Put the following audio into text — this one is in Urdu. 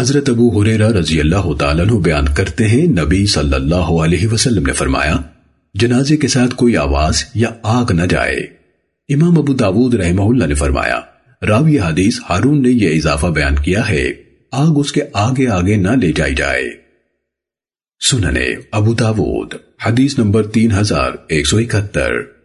حضرت ابو حریرہ رضی اللہ تعالیٰ عنہ بیان کرتے ہیں، نبی صلی اللہ علیہ وسلم نے فرمایا، جنازے کے ساتھ کوئی آواز یا آگ نہ جائے۔ امام ابو داود رحمہ اللہ نے فرمایا، راوی حدیث ہارون نے یہ اضافہ بیان کیا ہے، آگ اس کے آگے آگے نہ لے جائی جائے۔ سننے ابو داود، حدیث نمبر تین ہزار ایک سو اکہتر۔